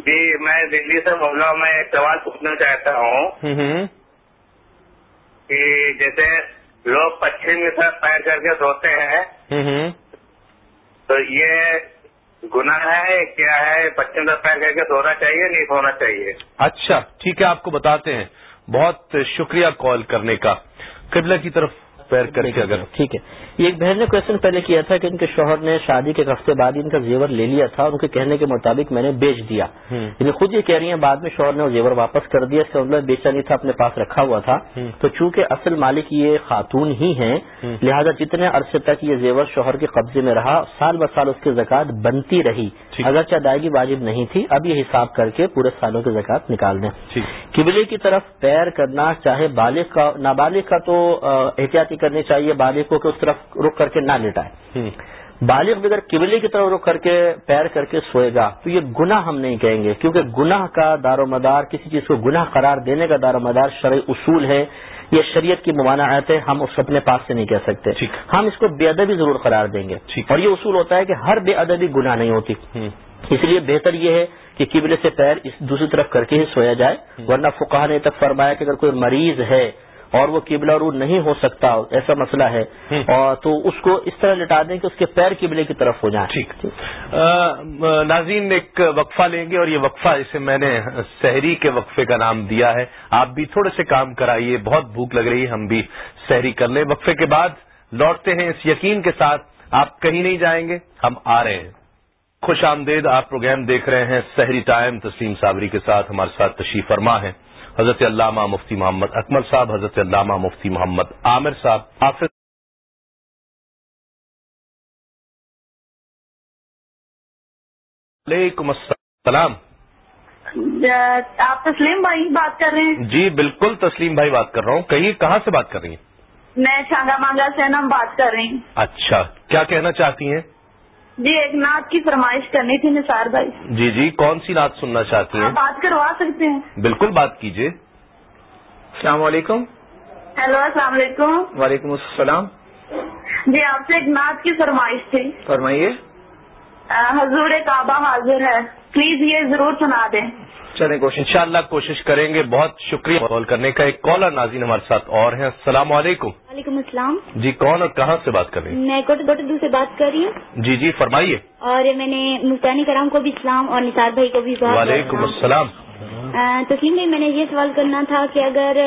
جی میں دلی سے بول رہا ہوں میں ایک سوال پوچھنا چاہتا ہوں کہ جیسے لوگ پچھم کی طرف پیر کر کے سوتے ہیں تو یہ گناہ ہے کیا ہے؟ پچھم طرف پیر کر کے سونا چاہیے نہیں سونا چاہیے؟ اچھا ٹھیک ہے آپ کو بتاتے ہیں۔ بہت شکریہ کال کرنے کا۔ قبلہ کی طرف پیر کر کے اگر ٹھیک ہے۔ یہ ایک بہن نے کوشچن پہلے کیا تھا کہ ان کے شوہر نے شادی کے ہفتے بعد ان کا زیور لے لیا تھا اور ان کے کہنے کے مطابق میں نے بیچ دیا۔ یعنی خود یہ کہہ رہی ہیں بعد میں شوہر نے وہ زیور واپس کر دیا اس کا مطلب بیچا نہیں تھا اپنے پاس رکھا ہوا تھا۔ تو چونکہ اصل مالک یہ خاتون ہی ہیں لہذا جتنے عرصے تک یہ زیور شوہر کے قبضے میں رہا سال ب سال اس کی زکات بنتی رہی۔ اگرچہ ادائیگی واجب نہیں تھی اب یہ حساب کر کے پورے سالوں کی زکات نکال دیں. قبلے کی طرف پیر کرنا چاہے بالغ کا نابالغ کا تو احتیاطی کرنی چاہیے بالغ کو کہ اس طرف رک کر کے نہ لٹائے. بالغ اگر قبلے کی طرف رخ کر کے پیر کر کے سوئے گا تو یہ گناہ ہم نہیں کہیں گے کیونکہ گناہ کا دار و مدار کسی چیز کو گناہ قرار دینے کا دار و مدار شرعی اصول ہے یہ شریعت کی ممانعت ہے ہم اس اپنے پاس سے نہیں کہہ سکتے۔ ہم اس کو بے ادبی ضرور قرار دیں گے۔ اور یہ اصول ہوتا ہے کہ ہر بے ادبی گناہ نہیں ہوتی۔ اس لیے بہتر یہ ہے کہ قبلے سے پیر اس دوسری طرف کر کے ہی سویا جائے ورنہ فقہ نے تک فرمایا کہ اگر کوئی مریض ہے اور وہ قبلہ رو نہیں ہو سکتا ایسا مسئلہ ہے۔ اور تو اس کو اس طرح لٹا دیں کہ اس کے پیر قبلے کی طرف ہو جائیں۔ ٹھیک۔ ناظرین ایک وقفہ لیں گے اور یہ وقفہ اسے میں نے شہری کے وقفے کا نام دیا ہے۔ آپ بھی تھوڑے سے کام کرائیے بہت بھوک لگ رہی ہے ہم بھی شہری کر لیں۔ وقفے کے بعد لوٹتے ہیں اس یقین کے ساتھ۔ آپ کہیں نہیں جائیں گے ہم آ رہے ہیں۔ خوش آمدید آپ پروگرام دیکھ رہے ہیں سحری ٹائم تسلیم صابری کے ساتھ ہمارے ساتھ تشریف فرما ہے۔ حضرت علامہ مفتی محمد اکمل صاحب حضرت علامہ مفتی محمد عامر صاحب حافظ وعلیکم السلام۔ آپ تسلیم بھائی بات کر رہے ہیں؟ جی بالکل تسلیم بھائی بات کر رہا ہوں۔ کہیں کہاں سے بات کر رہی ہیں؟ میں چھانگا مانگا سے نام بات کر رہی ہوں اچھا کیا کہنا چاہتی ہیں؟ جی ایک نعت کی فرمائش کرنی تھی نثار بھائی۔ جی جی کون سی نعت سننا چاہتی ہیں؟ بات کروا سکتے ہیں۔ بالکل بات کیجیے السلام علیکم۔ ہیلو السلام علیکم۔ وعلیکم السلام۔ جی آپ سے ایک نعت کی فرمائش تھی۔ فرمائیے۔ حضور کعبہ حاضر ہے۔ پلیز یہ ضرور سنا دیں۔ چلیں کوشش انشاءاللہ کوشش کریں گے۔ بہت شکریہ کال کرنے کا۔ ایک کالر ناظرین ہمارے ساتھ اور ہیں۔ السلام علیکم۔ وعلیکم السلام۔ جی کون اور کہاں سے بات کر رہی ہیں؟ میں کوٹ گٹدو سے بات کر رہی ہوں۔ جی جی فرمائیے۔ اور میں نے مفتانی کرام کو بھی اسلام اور نثار بھائی کو بھی وعلیکم السلام۔ تسلیم بھائی میں نے یہ سوال کرنا تھا کہ اگر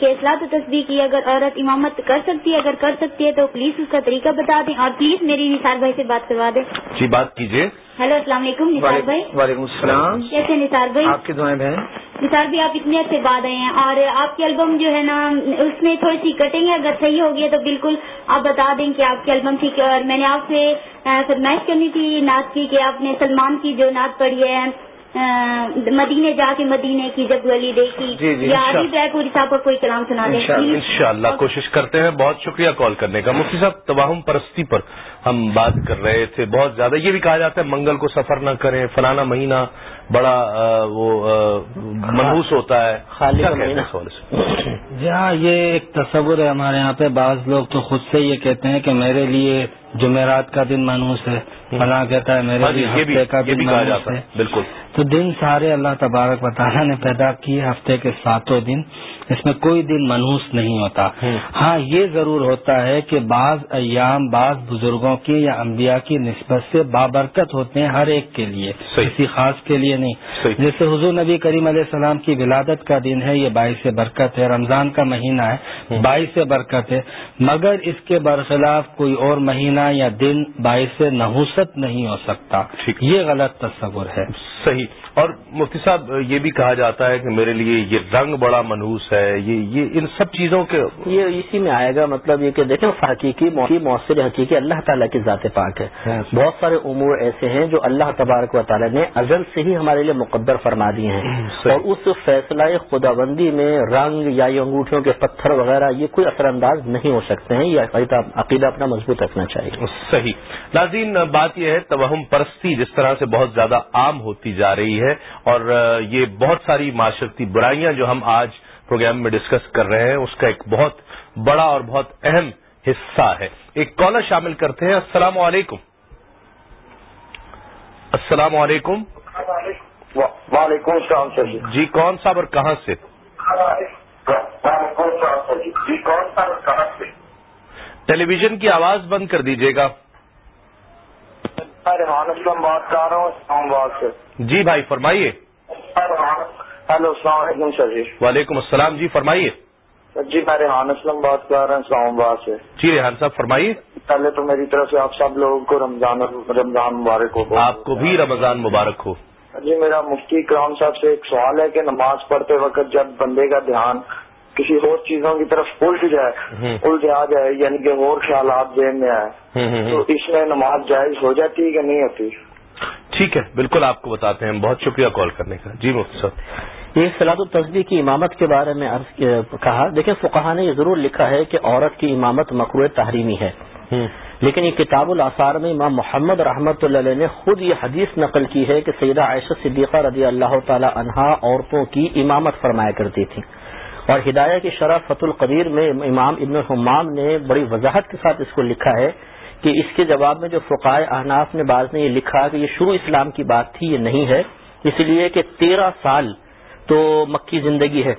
اصلاح تو تصدیق کی اگر عورت امامت کر سکتی ہے اگر کر سکتی ہے تو پلیز اس کا طریقہ بتا دیں اور پلیز میری نثار بھائی سے بات کروا دیں جی بات کیجیے۔ ہیلو السلام علیکم نثار بھائی۔ وعلیکم السلام۔ کیسے نثار بھائی؟ آپ کی دعائیں بہن؟ نثار بھائی آپ اتنے اچھے بات آئے ہیں اور آپ کی البم جو ہے نا اس میں تھوڑی سی کٹیں گے اگر صحیح ہوگی تو بالکل آپ بتا دیں کہ آپ کی البم ٹھیک ہے اور میں نے آپ سے فرمائش کرنی تھی نعت کی کہ آپ نے سلمان کی جو نعت پڑھی ہے مدینے جا کے مدینے کی جب گلی دیکھی جی جی پوری صاحب کو کوئی کلام سنا دیں ان شاء اللہ کوشش کرتے ہیں بہت شکریہ کال کرنے کا۔ مفتی صاحب تباہم پرستی پر ہم بات کر رہے تھے بہت زیادہ۔ یہ بھی کہا جاتا ہے منگل کو سفر نہ کریں فلانا مہینہ بڑا وہ منحوس ہوتا ہے۔ خالی جی ہاں یہ ایک تصور ہے ہمارے یہاں پہ۔ بعض لوگ تو خود سے یہ کہتے ہیں کہ میرے لیے جمعرات کا دن منوس ہے۔ فلاں کہتا ہے میرے لیے ہفتے کا دن منوس ہے۔ بالکل۔ تو دن سارے اللہ تبارک تعالیٰ نے پیدا کیے ہفتے کے ساتوں دن۔ اس میں کوئی دن منحوس نہیں ہوتا۔ ہاں یہ ضرور ہوتا ہے کہ بعض ایام بعض بزرگوں کی یا انبیاء کی نسبت سے بابرکت ہوتے ہیں ہر ایک کے لیے کسی خاص کے لیے نہیں۔ جیسے حضور نبی کریم علیہ السلام کی ولادت کا دن ہے یہ باعث برکت ہے رمضان کا مہینہ ہے باعث برکت ہے۔ مگر اس کے برخلاف کوئی اور مہینہ یا دن باعث نحوست نہیں ہو سکتا۔ یہ غلط تصور ہے۔ صحیح۔ اور مفتی صاحب یہ بھی کہا جاتا ہے کہ میرے لیے یہ رنگ بڑا منحوس ہے یہ یہ ان سب چیزوں کے یہ اسی میں آئے گا مطلب یہ کہ دیکھیں حقیقی مؤثر حقیقی اللہ تعالیٰ کی ذات پاک ہے۔ ہاں۔ بہت سارے امور ایسے ہیں جو اللہ تبارک و تعالیٰ نے ازل سے ہی ہمارے لیے مقدر فرما دیے ہیں۔ اور اس فیصلہ خدا بندی میں رنگ یا یہ انگوٹھیوں کے پتھر وغیرہ یہ کوئی اثر انداز نہیں ہو سکتے ہیں۔ یہ عقیدہ اپنا مضبوط رکھنا چاہیے۔ صحیح۔ ناظرین بات یہ ہے توہم پرستی جس طرح سے بہت زیادہ عام ہوتی جا رہی ہے اور یہ بہت ساری معاشرتی برائیاں جو ہم آج پروگرام میں ڈسکس کر رہے ہیں اس کا ایک بہت بڑا اور بہت اہم حصہ ہے۔ ایک کالر شامل کرتے ہیں۔ السلام علیکم۔ السلام علیکم۔ وعلیکم السلام سر جی۔ کون صاحب اور کہاں سے؟ جی کون صاحب اور کہاں سے؟ ٹیلی ویژن کی آواز بند کر دیجیے گا۔ ریحان اسلم بات کر رہا ہوں اسلام آباد سے۔ جی بھائی فرمائیے۔ ہیلو السلام علیکم سر جی۔ وعلیکم السلام جی فرمائیے۔ سر جی میں ریحان اسلم بات کر رہا ہوں اسلام آباد سے۔ جی ریحان صاحب فرمائیے۔ پہلے تو میری طرف سے آپ سب لوگوں کو رمضان رمضان مبارک ہو۔ آپ کو بھی رمضان مبارک ہو۔ جی میرا مفتی کرام صاحب سے ایک سوال ہے کہ نماز پڑھتے وقت جب بندے کا دھیان کسی اور چیزوں کی طرف الٹ جائے الٹ آ جائے یعنی کہ اور خیالات ذہن میں آئے۔ تو اس میں نماز جائز ہو جاتی ہے کہ نہیں ہوتی؟ ٹھیک ہے بالکل آپ کو بتاتے ہیں بہت شکریہ کال کرنے کا۔ جی مفتی صاحب۔ یہ سلاد التصوی کی امامت کے بارے میں عرض کہا۔ دیکھیں فقہ نے یہ ضرور لکھا ہے کہ عورت کی امامت مقروع تحریمی ہے۔ لیکن یہ کتاب الاثار میں امام محمد رحمت اللہ علیہ نے خود یہ حدیث نقل کی ہے کہ سیدہ عائشہ صدیقہ رضی اللہ تعالی عنہا عورتوں کی امامت فرمایا کرتی تھی اور ہدایہ کی شرح فت القبیر میں امام ابن حمام نے بڑی وضاحت کے ساتھ اس کو لکھا ہے کہ اس کے جواب میں جو فقائے احناف نے بعض نے یہ لکھا کہ یہ شروع اسلام کی بات تھی، یہ نہیں ہے۔ اس لیے کہ تیرہ سال تو مکی زندگی ہے۔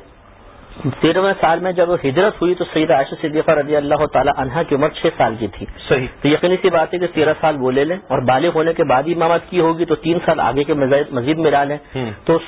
تیرہویں سال میں جب ہجرت ہوئی تو سعید عائشہ صدیقہ رضی اللہ تعالی عنہا کی عمر چھ سال کی تھی۔ صحیح۔ تو یقینی سی بات ہے کہ تیرہ سال وہ لے لیں اور بالغ ہونے کے بعد ہی امامت کی ہوگی تو تین سال آگے کے مزید ملا لیں تو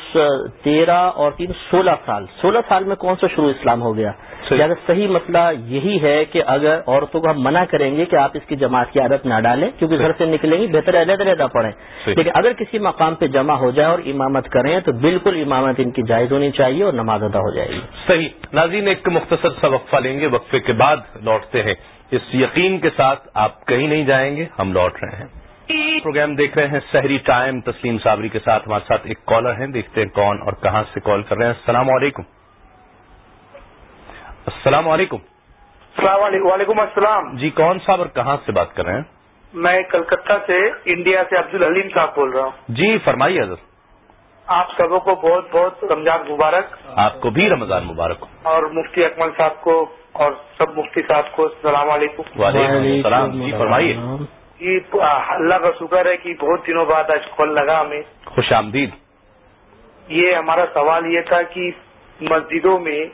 تیرہ اور تین سولہ سال۔ سولہ سال میں کون سا شروع اسلام ہو گیا؟ لہٰذا صحیح مسئلہ یہی ہے کہ اگر عورتوں کو ہم منع کریں گے کہ آپ اس کی جماعت کی عادت نہ ڈالیں کیونکہ گھر سے نکلیں گی بہتر علیحدہ علیحدہ پڑھیں۔ لیکن اگر کسی مقام پہ جمع ہو جائے اور امامت کریں تو بالکل امامت ان کی جائز ہونی چاہیے اور نماز ادا ہو جائے گی۔ صحیح ناظرین ایک مختصر سا وقفہ لیں گے۔ وقفے کے بعد لوٹتے ہیں۔ اس یقین کے ساتھ آپ کہیں نہیں جائیں گے ہم لوٹ رہے ہیں۔ پروگرام دیکھ رہے ہیں سحری ٹائم تسلیم صابری کے ساتھ ہمارے ساتھ ایک کالر ہیں۔ دیکھتے ہیں کون اور کہاں سے کال کر رہے ہیں۔ السلام علیکم۔ السلام علیکم۔ السلام علیکم۔ وعلیکم السلام۔ جی کون صاحب اور کہاں سے بات کر رہے ہیں؟ میں کلکتہ سے انڈیا سے عبد الحلیم صاحب بول رہا ہوں۔ جی فرمائیے حضرت۔ آپ سبوں کو بہت بہت رمضان مبارک۔ آپ کو بھی رمضان مبارک اور مفتی اکمل صاحب کو اور سب مفتی صاحب کو السلام علیکم۔ وعلیکم السلام۔ جی فرمائیے۔ یہ اللہ کا شکر ہے کہ بہت دنوں بعد آج کال لگا ہمیں۔ خوش آمدید۔ یہ ہمارا سوال یہ تھا کہ مسجدوں میں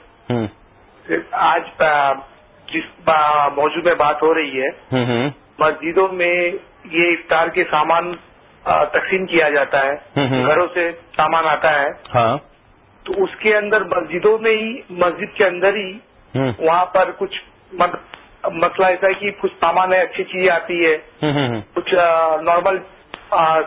آج جس موضوع میں بات ہو رہی ہے مسجدوں میں یہ افطار کے سامان تقسیم کیا جاتا ہے گھروں سے سامان آتا ہے۔ ہاں۔ تو اس کے اندر مسجدوں میں ہی مسجد کے اندر ہی وہاں پر کچھ مسئلہ ایسا ہے کہ کچھ سامان ہے اچھی چیزیں آتی ہے۔ کچھ نارمل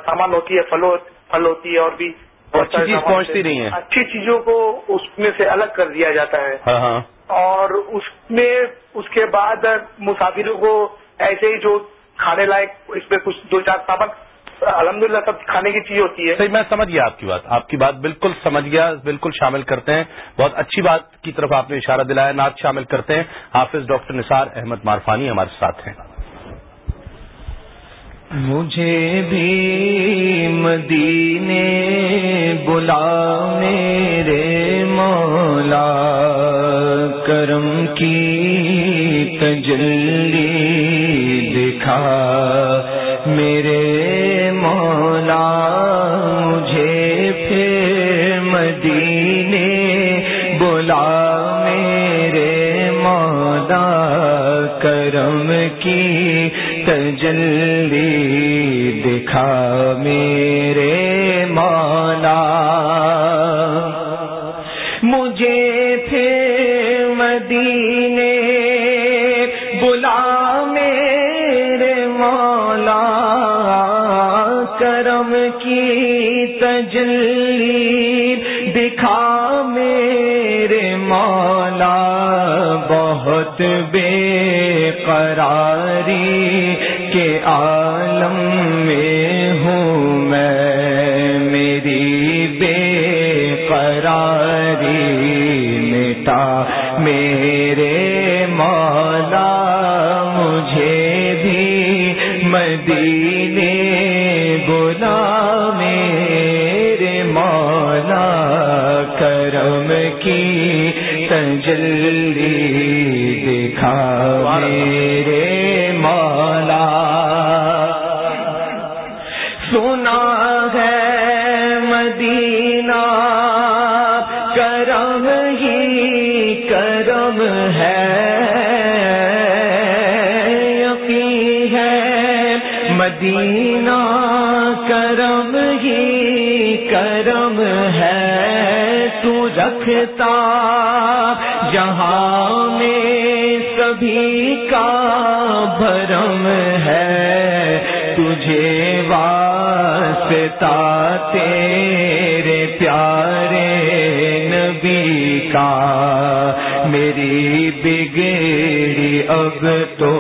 سامان ہوتی ہے پھل پھل ہوتی ہے اور بھی چیز پہنچتی نہیں ہے۔ اچھی چیزوں کو اس میں سے الگ کر دیا جاتا ہے۔ ہاں ہاں۔ اور اس میں اس کے بعد مسافروں کو ایسے ہی جو کھانے لائق اس میں کچھ دو چار سامان الحمد للہ سب کھانے کی چیز ہوتی ہے۔ صحیح میں سمجھ گیا آپ کی بات۔ آپ کی بات بالکل سمجھ گیا بالکل شامل کرتے ہیں۔ بہت اچھی بات کی طرف آپ نے اشارہ دلایا نعت شامل کرتے ہیں۔ حافظ ڈاکٹر نثار احمد مارفانی ہمارے ساتھ ہیں۔ مجھے بھی مدینے بلا میرے مولا کرم کی تجلی دکھا۔ میرے مولا مجھے پھر مدینے بلا میرے مولا کرم کی تجلی دکھا میرے مولا تجلی دکھا میرے مولا، بہت بے قراری کے عالم میں ہوں میں، میری بے قراری مٹا میرے مولا، مجھے بھی مدینے رکھتا جہاں میں سبھی کا بھرم ہے۔ تجھے واسطہ تیرے پیارے نبی کا۔ میری بگڑی اب تو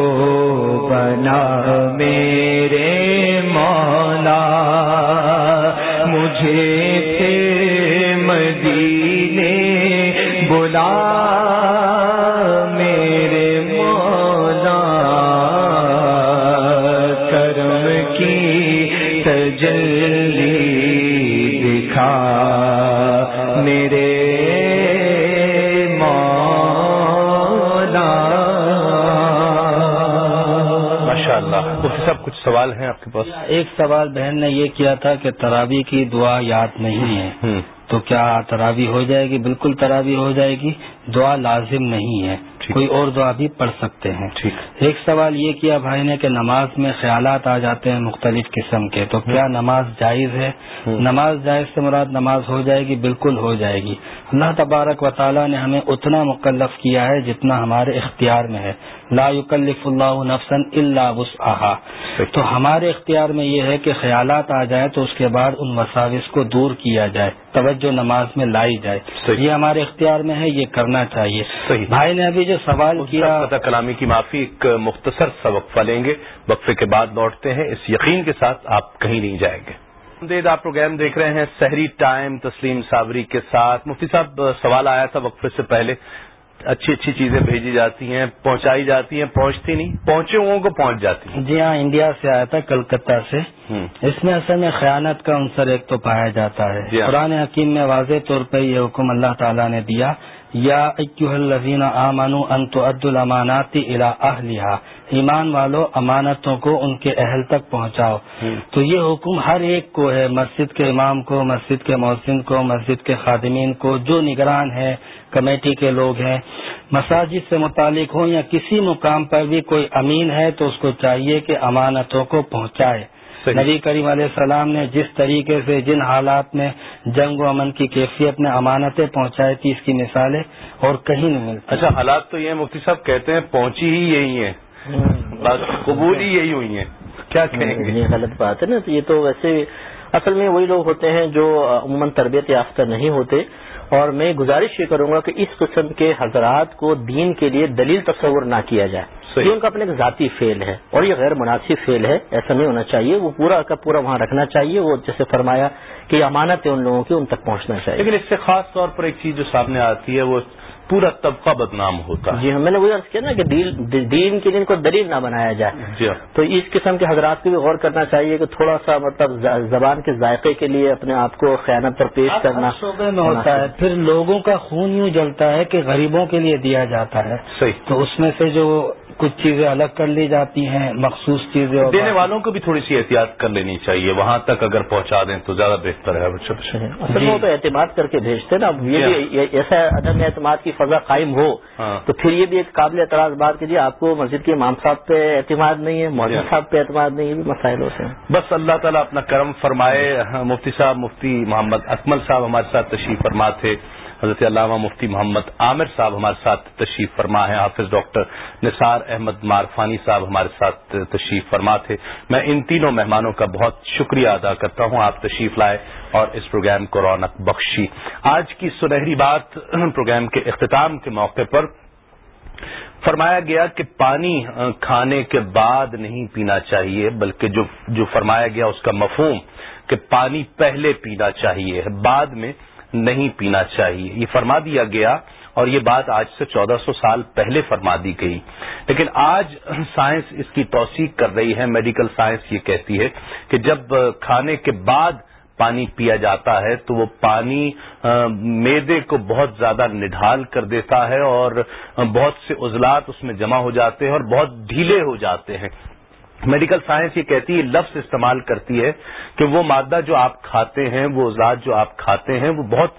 بنا، میرے مولا، مجھے صاحب کچھ سوال ہیں آپ کے پاس؟ ایک سوال بہن نے یہ کیا تھا کہ تراوی کی دعا یاد نہیں ہے۔ تو کیا تراوی ہو جائے گی؟ بالکل تراوی ہو جائے گی۔ دعا لازم نہیں ہے۔ کوئی اور دعا بھی پڑھ سکتے ہیں۔ ایک سوال یہ کیا بھائی نے کہ نماز میں خیالات آ جاتے ہیں مختلف قسم کے تو کیا نماز جائز ہے؟ نماز جائز سے مراد نماز ہو جائے گی؟ بالکل ہو جائے گی۔ اللہ تبارک و تعالیٰ نے ہمیں اتنا مکلف کیا ہے جتنا ہمارے اختیار میں ہے۔ لا یکلف اللہ نفسن اللہ وسعها تو ہمارے اختیار میں یہ ہے کہ خیالات آ جائیں تو اس کے بعد ان مساوس کو دور کیا جائے توجہ نماز میں لائی جائے۔ یہ ہمارے اختیار میں ہے یہ کرنا چاہیے۔ بھائی نے ابھی جو سوال کیا کلامی کی معافی ایک مختصر سا وقفہ لیں گے۔ وقفے کے بعد لوٹتے ہیں۔ اس یقین کے ساتھ آپ کہیں نہیں جائیں گے۔ دید آپ پروگرام دیکھ رہے ہیں سحری ٹائم تسلیم صابری کے ساتھ۔ مفتی صاحب سوال آیا تھا وقفے سے پہلے۔ اچھی اچھی چیزیں بھیجی جاتی ہیں پہنچائی جاتی ہیں پہنچتی نہیں پہنچے ہوں کو پہنچ جاتی ہیں۔ جی ہاں انڈیا سے آیا تھا کلکتہ سے۔ اس میں اصل میں خیانت کا عنصر ایک تو پایا جاتا ہے۔ قرآن حکیم میں واضح طور پہ یہ حکم اللہ تعالیٰ نے دیا یا الذین آمنوا ان تؤدوا الامانات الى اہلیہا ایمان والو امانتوں کو ان کے اہل تک پہنچاؤ۔ تو یہ حکم ہر ایک کو ہے مسجد کے امام کو مسجد کے محسن کو مسجد کے خادمین کو جو نگران ہے کمیٹی کے لوگ ہیں۔ مساجد سے متعلق ہوں یا کسی مقام پر بھی کوئی امین ہے تو اس کو چاہیے کہ امانتوں کو پہنچائے۔ نبی کریم علیہ السلام نے جس طریقے سے جن حالات میں جنگ و امن کی کیفیت میں امانتیں پہنچائی تھی اس کی مثالیں اور کہیں نہیں ملتی۔ اچھا حالات تو یہ مفتی صاحب کہتے ہیں پہنچی ہی یہی ہیں۔ <laughs> بس قبول ہی یہی ہوئی ہیں۔ کیا کہیں گے؟ یہ غلط بات ہے نا یہ تو ویسے اصل میں وہی لوگ ہوتے ہیں جو عموماً تربیت یافتہ نہیں ہوتے۔ اور میں گزارش یہ کروں گا کہ اس قسم کے حضرات کو دین کے لیے دلیل تصور نہ کیا جائے۔ یہ ان کا اپنے ایک ذاتی فیل ہے اور یہ غیر مناسب فیل ہے ایسا نہیں ہونا چاہیے۔ وہ پورا کا پورا وہاں رکھنا چاہیے وہ جیسے فرمایا کہ امانت ہے ان لوگوں کی ان تک پہنچنا چاہیے۔ لیکن اس سے خاص طور پر ایک چیز جو سامنے آتی ہے وہ پورا طبقہ بدنام ہوتا ہے۔ جی ہاں میں نے وہی عرض کیا نا کہ دین کے دن کو دلیل نہ بنایا جائے۔ جی ہاں۔ تو اس قسم کے حضرات کو بھی غور کرنا چاہیے کہ تھوڑا سا مطلب زبان کے ذائقے کے لیے اپنے آپ کو خیانت پر پیش کرنا شعبے میں ہوتا ہے۔ پھر لوگوں کا خون یوں جلتا ہے کہ غریبوں کے لیے دیا جاتا ہے۔ صحیح۔ تو اس میں سے جو کچھ چیزیں الگ کر لی جاتی ہیں مخصوص چیزیں دینے والوں کو بھی تھوڑی سی احتیاط کر لینی چاہیے وہاں تک اگر پہنچا دیں تو زیادہ بہتر ہے۔ اصل وہ تو اعتماد کر کے بھیجتے نا۔ یہ بھی ایسا عدم اعتماد کی فضا قائم ہو ہاں۔ تو پھر یہ بھی ایک قابل اعتراض بات کہ جی آپ کو مسجد کے امام صاحب پہ اعتماد نہیں ہے مولوی صاحب پہ اعتماد نہیں ہے بھی مسائل ہوتے ہیں۔ بس اللہ تعالیٰ اپنا کرم فرمائے۔ مفتی صاحب مفتی محمد اکمل صاحب ہمارے ساتھ تشریف فرما تھے۔ حضرت علامہ مفتی محمد عامر صاحب ہمارے ساتھ تشریف فرما ہے حافظ ڈاکٹر نثار احمد مارفانی صاحب ہمارے ساتھ تشریف فرما تھے۔ میں ان تینوں مہمانوں کا بہت شکریہ ادا کرتا ہوں، آپ تشریف لائے اور اس پروگرام کو رونق بخشی۔ آج کی سنہری بات <clears throat> پروگرام کے اختتام کے موقع پر فرمایا گیا کہ پانی کھانے کے بعد نہیں پینا چاہیے، بلکہ جو جو فرمایا گیا اس کا مفہوم کہ پانی پہلے پینا چاہیے بعد میں نہیں پینا چاہیے۔ یہ فرما دیا گیا اور یہ بات آج سے چودہ سو سال پہلے فرما دی گئی۔ لیکن آج سائنس اس کی توثیق کر رہی ہے۔ میڈیکل سائنس یہ کہتی ہے کہ جب کھانے کے بعد پانی پیا جاتا ہے تو وہ پانی میدے کو بہت زیادہ نڈھال کر دیتا ہے اور بہت سے عضلات اس میں جمع ہو جاتے ہیں اور بہت ڈھیلے ہو جاتے ہیں۔ میڈیکل سائنس یہ کہتی ہے، لفظ استعمال کرتی ہے کہ وہ مادہ جو آپ کھاتے ہیں، وہ ذات جو آپ کھاتے ہیں، وہ بہت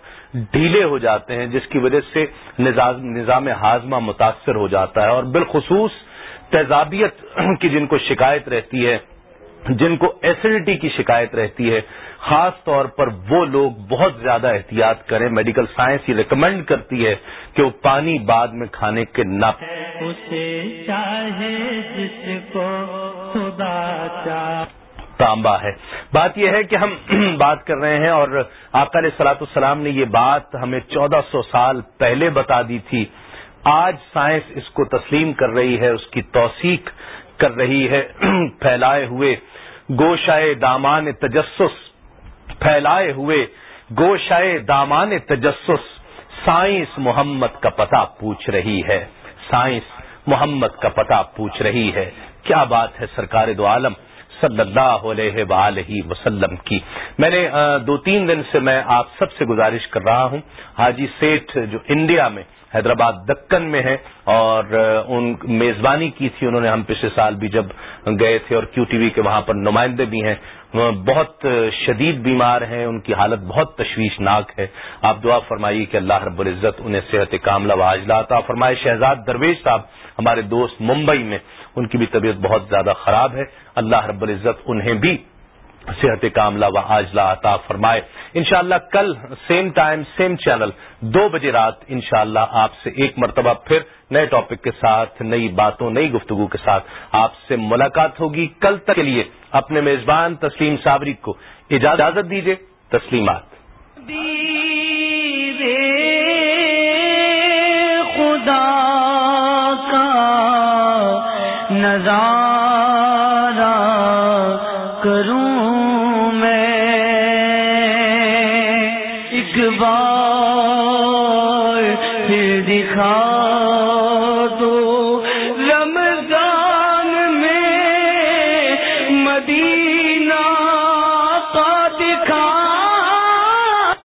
ڈھیلے ہو جاتے ہیں، جس کی وجہ سے نظام ہاضمہ متاثر ہو جاتا ہے اور بالخصوص تیزابیت کی جن کو شکایت رہتی ہے جن کو ایسیڈیٹی کی شکایت رہتی ہے خاص طور پر وہ لوگ بہت زیادہ احتیاط کریں۔ میڈیکل سائنس یہ ریکمینڈ کرتی ہے کہ وہ پانی بعد میں کھانے کے نہ تانبا ہے۔ بات یہ ہے کہ ہم <clears throat> بات کر رہے ہیں اور آکال سلاط السلام نے یہ بات ہمیں چودہ سو سال پہلے بتا دی تھی۔ آج سائنس اس کو تسلیم کر رہی ہے اس کی توثیق کر رہی ہے، <clears throat> پھیلائے ہوئے۔ گوشائے دامان تجسس۔ پھیلائے ہوئے۔ گوشائے دامان تجسس۔ سائنس محمد کا پتہ پوچھ رہی ہے۔ سائنس محمد کا پتہ پوچھ رہی ہے۔ کیا بات ہے سرکار دو عالم؟ صلی اللہ علیہ وآلہ وسلم کی۔ میں نے دو تین دن سے میں آپ سب سے گزارش کر رہا ہوں۔ حاجی سیٹھ جو انڈیا میں حیدرآباد دکن میں ہے اور ان میزبانی کی تھی انہوں نے ہم پچھلے سال بھی جب گئے تھے اور کیو ٹی وی کے وہاں پر نمائندے بھی ہیں۔ بہت شدید بیمار ہیں، ان کی حالت بہت تشویشناک ہے۔ آپ دعا فرمائیے کہ اللہ رب العزت انہیں صحت کاملہ و عطا فرمائے۔ شہزاد درویش صاحب ہمارے دوست ممبئی میں، ان کی بھی طبیعت بہت زیادہ خراب ہے۔ اللہ رب العزت انہیں بھی صحت کاملہ و آجلا عطا فرمائے۔ انشاءاللہ کل سیم ٹائم سیم چینل دو بجے رات انشاءاللہ اللہ آپ سے ایک مرتبہ پھر نئے ٹاپک کے ساتھ، نئی باتوں، نئی گفتگو کے ساتھ آپ سے ملاقات ہوگی۔ کل تک کے لیے اپنے میزبان تسلیم صابری کو اجازت دیجیے تسلیمات۔ خدا۔